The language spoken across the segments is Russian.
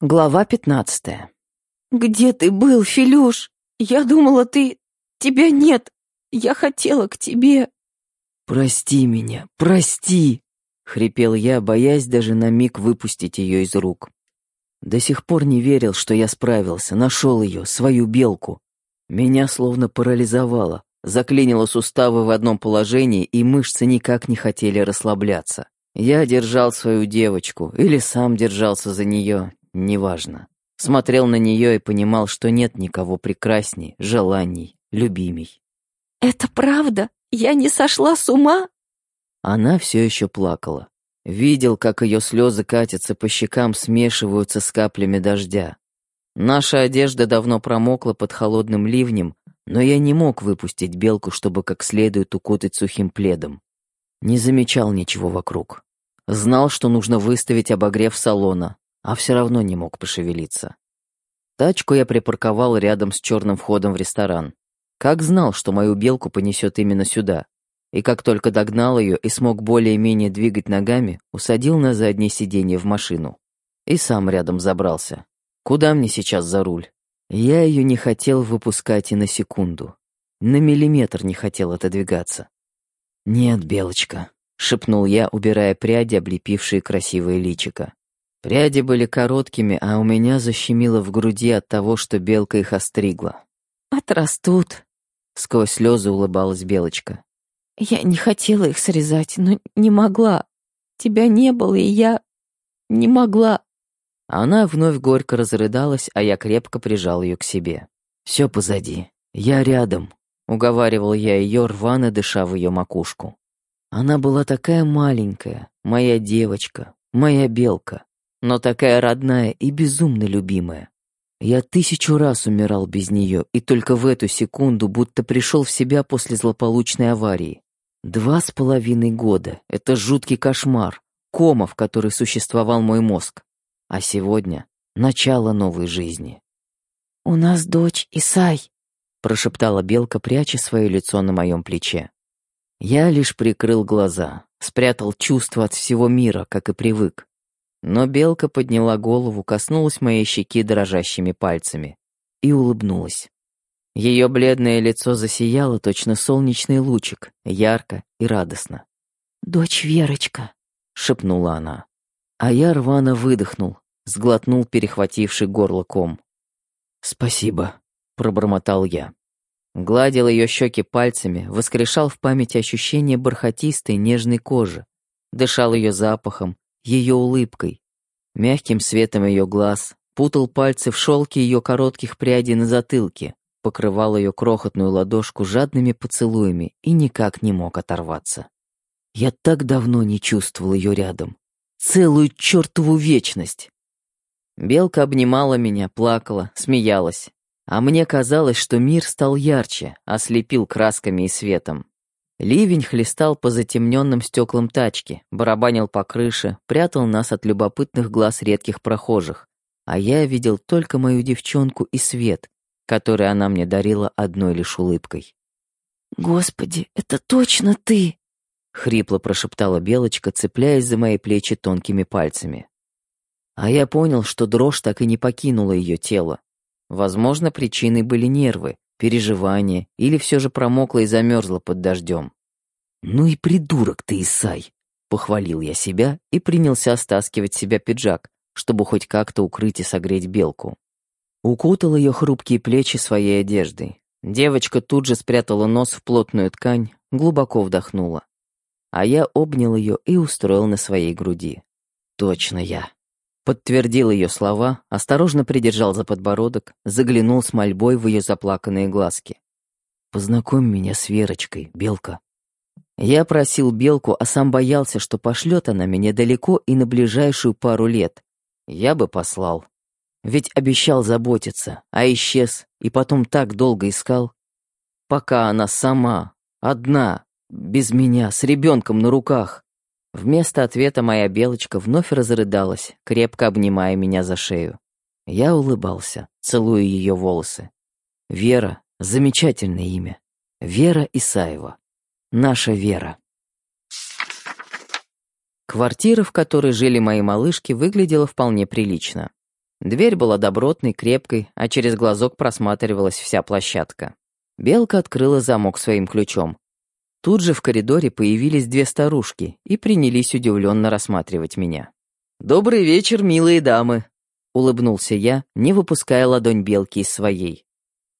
Глава пятнадцатая. «Где ты был, Филюш? Я думала, ты... Тебя нет. Я хотела к тебе». «Прости меня, прости!» — хрипел я, боясь даже на миг выпустить ее из рук. До сих пор не верил, что я справился, нашел ее, свою белку. Меня словно парализовало, заклинило суставы в одном положении, и мышцы никак не хотели расслабляться. Я держал свою девочку, или сам держался за нее, неважно. Смотрел на нее и понимал, что нет никого прекрасней, желаний, любимей. «Это правда? Я не сошла с ума?» Она все еще плакала. Видел, как ее слезы катятся по щекам, смешиваются с каплями дождя. Наша одежда давно промокла под холодным ливнем, но я не мог выпустить белку, чтобы как следует укутать сухим пледом. Не замечал ничего вокруг. Знал, что нужно выставить обогрев салона, а все равно не мог пошевелиться. Тачку я припарковал рядом с черным входом в ресторан. Как знал, что мою белку понесет именно сюда. И как только догнал ее и смог более-менее двигать ногами, усадил на заднее сиденье в машину. И сам рядом забрался. Куда мне сейчас за руль? Я ее не хотел выпускать и на секунду. На миллиметр не хотел отодвигаться. «Нет, Белочка», — шепнул я, убирая пряди, облепившие красивое личико. Пряди были короткими, а у меня защемило в груди от того, что белка их остригла. «Отрастут», — сквозь слезы улыбалась Белочка. «Я не хотела их срезать, но не могла. Тебя не было, и я не могла». Она вновь горько разрыдалась, а я крепко прижал ее к себе. «Все позади. Я рядом», — уговаривал я ее, рвано дыша в ее макушку. Она была такая маленькая, моя девочка, моя белка но такая родная и безумно любимая. Я тысячу раз умирал без нее, и только в эту секунду будто пришел в себя после злополучной аварии. Два с половиной года — это жуткий кошмар, кома, в которой существовал мой мозг. А сегодня — начало новой жизни. «У нас дочь Исай», — прошептала Белка, пряча свое лицо на моем плече. Я лишь прикрыл глаза, спрятал чувства от всего мира, как и привык. Но белка подняла голову, коснулась моей щеки дрожащими пальцами и улыбнулась. Ее бледное лицо засияло точно солнечный лучик, ярко и радостно. «Дочь Верочка», — шепнула она. А я рвано выдохнул, сглотнул перехвативший горло ком. «Спасибо», — пробормотал я. Гладил ее щеки пальцами, воскрешал в памяти ощущение бархатистой нежной кожи, дышал ее запахом, ее улыбкой, мягким светом ее глаз, путал пальцы в шелке ее коротких прядей на затылке, покрывал ее крохотную ладошку жадными поцелуями и никак не мог оторваться. Я так давно не чувствовал ее рядом. Целую чертову вечность. Белка обнимала меня, плакала, смеялась. А мне казалось, что мир стал ярче, ослепил красками и светом. Ливень хлестал по затемненным стеклам тачки, барабанил по крыше, прятал нас от любопытных глаз редких прохожих. А я видел только мою девчонку и свет, который она мне дарила одной лишь улыбкой. «Господи, это точно ты!» — хрипло прошептала Белочка, цепляясь за мои плечи тонкими пальцами. А я понял, что дрожь так и не покинула ее тело. Возможно, причиной были нервы, переживания или все же промокла и замерзла под дождем. «Ну и придурок ты, Исай!» — похвалил я себя и принялся стаскивать себя пиджак, чтобы хоть как-то укрыть и согреть белку. Укутал ее хрупкие плечи своей одеждой. Девочка тут же спрятала нос в плотную ткань, глубоко вдохнула. А я обнял ее и устроил на своей груди. Точно я. Подтвердил ее слова, осторожно придержал за подбородок, заглянул с мольбой в ее заплаканные глазки. «Познакомь меня с Верочкой, Белка». Я просил Белку, а сам боялся, что пошлет она меня далеко и на ближайшую пару лет. Я бы послал. Ведь обещал заботиться, а исчез, и потом так долго искал. Пока она сама, одна, без меня, с ребенком на руках. Вместо ответа моя белочка вновь разрыдалась, крепко обнимая меня за шею. Я улыбался, целуя ее волосы. Вера — замечательное имя. Вера Исаева. Наша Вера. Квартира, в которой жили мои малышки, выглядела вполне прилично. Дверь была добротной, крепкой, а через глазок просматривалась вся площадка. Белка открыла замок своим ключом. Тут же в коридоре появились две старушки и принялись удивленно рассматривать меня. «Добрый вечер, милые дамы!» — улыбнулся я, не выпуская ладонь белки из своей.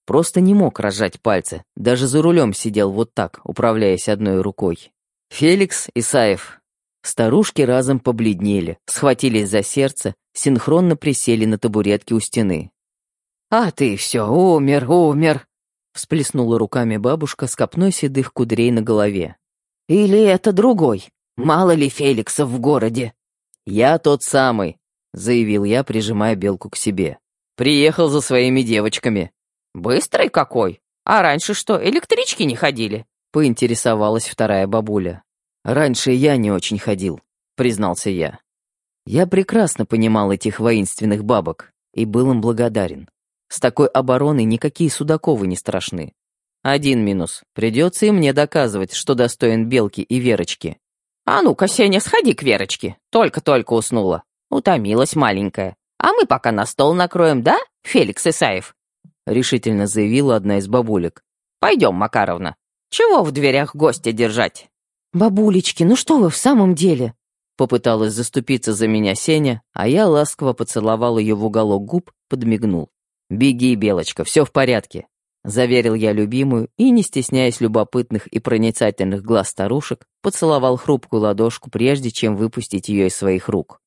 Просто не мог разжать пальцы, даже за рулем сидел вот так, управляясь одной рукой. «Феликс Исаев». Старушки разом побледнели, схватились за сердце, синхронно присели на табуретки у стены. «А ты все, умер, умер!» Всплеснула руками бабушка с копной седых кудрей на голове. «Или это другой? Мало ли Феликсов в городе?» «Я тот самый», — заявил я, прижимая белку к себе. «Приехал за своими девочками». «Быстрый какой? А раньше что, электрички не ходили?» — поинтересовалась вторая бабуля. «Раньше я не очень ходил», — признался я. Я прекрасно понимал этих воинственных бабок и был им благодарен. С такой обороной никакие Судаковы не страшны. Один минус. Придется и мне доказывать, что достоин Белки и Верочки. А ну-ка, Сеня, сходи к Верочке. Только-только уснула. Утомилась маленькая. А мы пока на стол накроем, да, Феликс Исаев? Решительно заявила одна из бабулек. Пойдем, Макаровна. Чего в дверях гостя держать? Бабулечки, ну что вы в самом деле? Попыталась заступиться за меня Сеня, а я ласково поцеловал ее в уголок губ, подмигнул. «Беги, Белочка, все в порядке», — заверил я любимую и, не стесняясь любопытных и проницательных глаз старушек, поцеловал хрупкую ладошку, прежде чем выпустить ее из своих рук.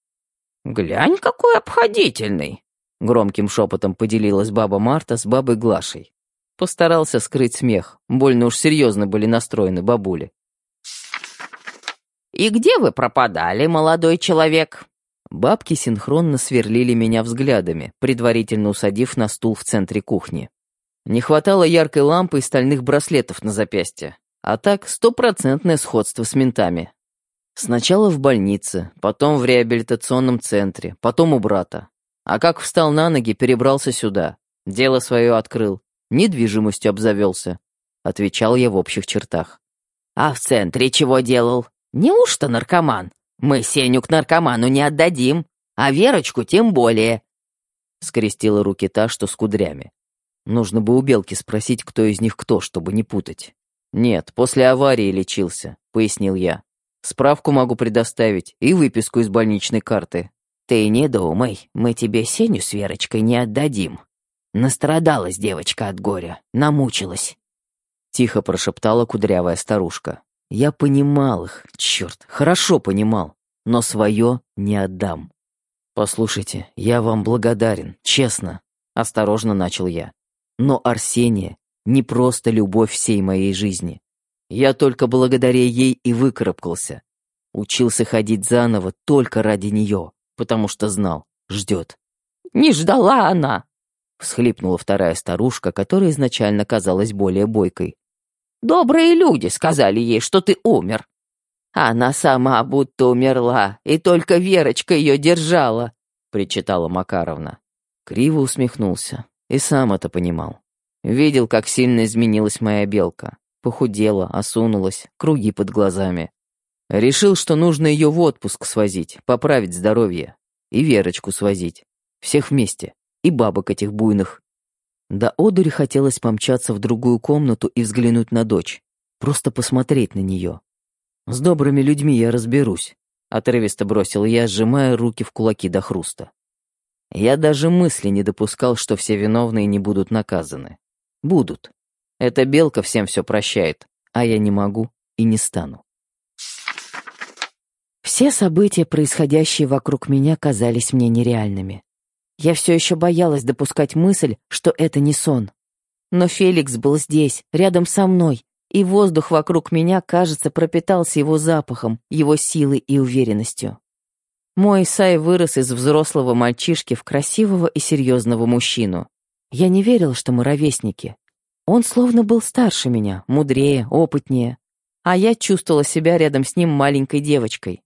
«Глянь, какой обходительный!» — громким шепотом поделилась баба Марта с бабой Глашей. Постарался скрыть смех, больно уж серьезно были настроены бабули. «И где вы пропадали, молодой человек?» Бабки синхронно сверлили меня взглядами, предварительно усадив на стул в центре кухни. Не хватало яркой лампы и стальных браслетов на запястье. А так, стопроцентное сходство с ментами. Сначала в больнице, потом в реабилитационном центре, потом у брата. А как встал на ноги, перебрался сюда. Дело свое открыл. Недвижимостью обзавелся. Отвечал я в общих чертах. «А в центре чего делал? Неужто наркоман?» Мы Сеню к наркоману не отдадим, а Верочку тем более. Скрестила руки та, что с кудрями. Нужно бы у Белки спросить, кто из них кто, чтобы не путать. Нет, после аварии лечился, пояснил я. Справку могу предоставить и выписку из больничной карты. Ты не думай, мы тебе Сеню с Верочкой не отдадим. Настрадалась девочка от горя, намучилась. Тихо прошептала кудрявая старушка. Я понимал их, черт, хорошо понимал, но свое не отдам. Послушайте, я вам благодарен, честно, осторожно начал я. Но Арсения не просто любовь всей моей жизни. Я только благодаря ей и выкарабкался. Учился ходить заново только ради нее, потому что знал, ждет. «Не ждала она!» — всхлипнула вторая старушка, которая изначально казалась более бойкой. Добрые люди сказали ей, что ты умер. Она сама будто умерла, и только Верочка ее держала, причитала Макаровна. Криво усмехнулся и сам это понимал. Видел, как сильно изменилась моя белка. Похудела, осунулась, круги под глазами. Решил, что нужно ее в отпуск свозить, поправить здоровье. И Верочку свозить. Всех вместе. И бабок этих буйных. До одури хотелось помчаться в другую комнату и взглянуть на дочь. Просто посмотреть на нее. С добрыми людьми я разберусь. Отрывисто бросил я, сжимая руки в кулаки до хруста. Я даже мысли не допускал, что все виновные не будут наказаны. Будут. Эта белка всем все прощает, а я не могу и не стану. Все события, происходящие вокруг меня, казались мне нереальными. Я все еще боялась допускать мысль, что это не сон. Но Феликс был здесь, рядом со мной, и воздух вокруг меня, кажется, пропитался его запахом, его силой и уверенностью. Мой Исай вырос из взрослого мальчишки в красивого и серьезного мужчину. Я не верил, что мы ровесники. Он словно был старше меня, мудрее, опытнее. А я чувствовала себя рядом с ним маленькой девочкой.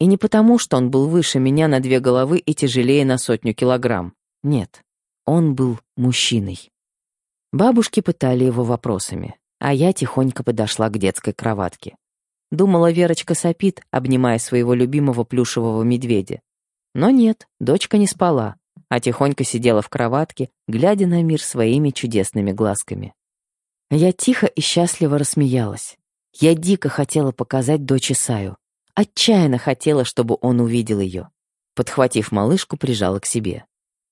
И не потому, что он был выше меня на две головы и тяжелее на сотню килограмм. Нет, он был мужчиной. Бабушки пытали его вопросами, а я тихонько подошла к детской кроватке. Думала, Верочка сопит, обнимая своего любимого плюшевого медведя. Но нет, дочка не спала. а тихонько сидела в кроватке, глядя на мир своими чудесными глазками. Я тихо и счастливо рассмеялась. Я дико хотела показать дочь Исаю. Отчаянно хотела, чтобы он увидел ее. Подхватив малышку, прижала к себе.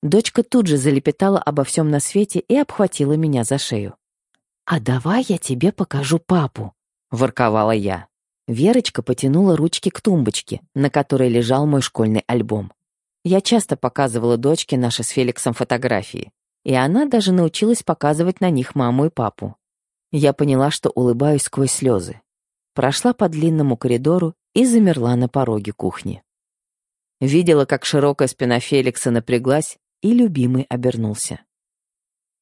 Дочка тут же залепетала обо всем на свете и обхватила меня за шею. «А давай я тебе покажу папу», — ворковала я. Верочка потянула ручки к тумбочке, на которой лежал мой школьный альбом. Я часто показывала дочке наши с Феликсом фотографии, и она даже научилась показывать на них маму и папу. Я поняла, что улыбаюсь сквозь слезы. Прошла по длинному коридору и замерла на пороге кухни. Видела, как широкая спина Феликса напряглась, и любимый обернулся.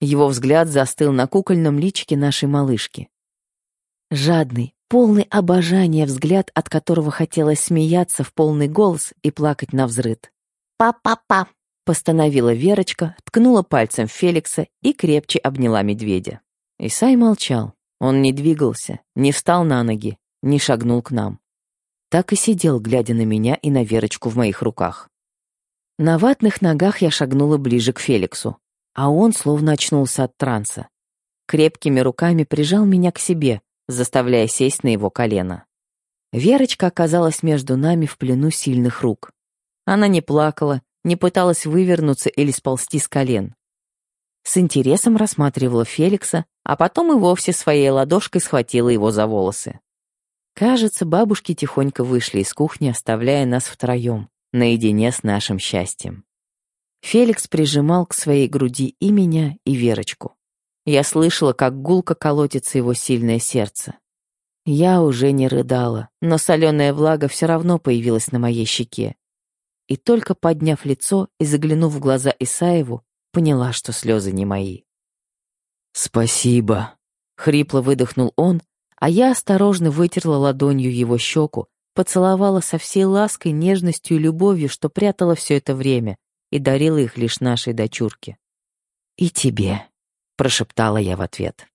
Его взгляд застыл на кукольном личике нашей малышки. Жадный, полный обожания взгляд, от которого хотелось смеяться в полный голос и плакать на взрыд. «Па-па-па!» — постановила Верочка, ткнула пальцем Феликса и крепче обняла медведя. Исай молчал. Он не двигался, не встал на ноги, не шагнул к нам. Так и сидел, глядя на меня и на Верочку в моих руках. На ватных ногах я шагнула ближе к Феликсу, а он словно очнулся от транса. Крепкими руками прижал меня к себе, заставляя сесть на его колено. Верочка оказалась между нами в плену сильных рук. Она не плакала, не пыталась вывернуться или сползти с колен с интересом рассматривала Феликса, а потом и вовсе своей ладошкой схватила его за волосы. Кажется, бабушки тихонько вышли из кухни, оставляя нас втроем, наедине с нашим счастьем. Феликс прижимал к своей груди и меня, и Верочку. Я слышала, как гулко колотится его сильное сердце. Я уже не рыдала, но соленая влага все равно появилась на моей щеке. И только подняв лицо и заглянув в глаза Исаеву, поняла, что слезы не мои. «Спасибо», — хрипло выдохнул он, а я осторожно вытерла ладонью его щеку, поцеловала со всей лаской, нежностью и любовью, что прятала все это время, и дарила их лишь нашей дочурке. «И тебе», — прошептала я в ответ.